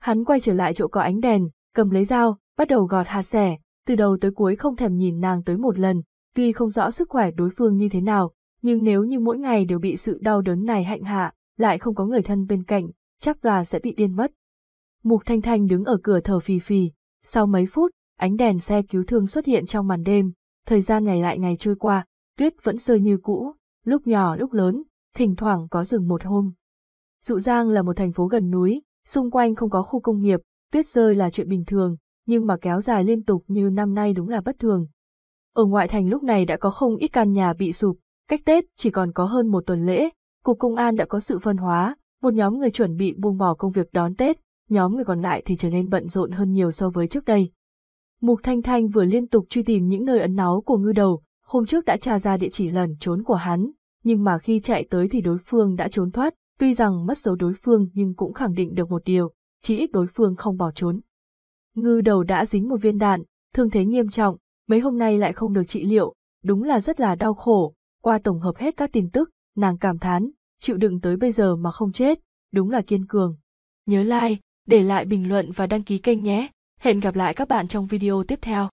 Hắn quay trở lại chỗ có ánh đèn, cầm lấy dao, bắt đầu gọt hạt xẻ, từ đầu tới cuối không thèm nhìn nàng tới một lần, tuy không rõ sức khỏe đối phương như thế nào, nhưng nếu như mỗi ngày đều bị sự đau đớn này hạnh hạ, lại không có người thân bên cạnh, chắc là sẽ bị điên mất. Mục Thanh Thanh đứng ở cửa thở phì phì, sau mấy phút, ánh đèn xe cứu thương xuất hiện trong màn đêm, thời gian ngày lại ngày trôi qua, tuyết vẫn rơi như cũ, lúc nhỏ lúc lớn, thỉnh thoảng có rừng một hôm. Dụ Giang là một thành phố gần núi, xung quanh không có khu công nghiệp, tuyết rơi là chuyện bình thường, nhưng mà kéo dài liên tục như năm nay đúng là bất thường. Ở ngoại thành lúc này đã có không ít căn nhà bị sụp, cách Tết chỉ còn có hơn một tuần lễ, Cục Công an đã có sự phân hóa, một nhóm người chuẩn bị buông bỏ công việc đón Tết, nhóm người còn lại thì trở nên bận rộn hơn nhiều so với trước đây. Mục Thanh Thanh vừa liên tục truy tìm những nơi ẩn náu của ngư đầu, hôm trước đã tra ra địa chỉ lẩn trốn của hắn, nhưng mà khi chạy tới thì đối phương đã trốn thoát, tuy rằng mất dấu đối phương nhưng cũng khẳng định được một điều, chỉ ít đối phương không bỏ trốn. Ngư đầu đã dính một viên đạn, thương thế nghiêm trọng, mấy hôm nay lại không được trị liệu, đúng là rất là đau khổ, qua tổng hợp hết các tin tức, nàng cảm thán, chịu đựng tới bây giờ mà không chết, đúng là kiên cường. Nhớ like, để lại bình luận và đăng ký kênh nhé. Hẹn gặp lại các bạn trong video tiếp theo.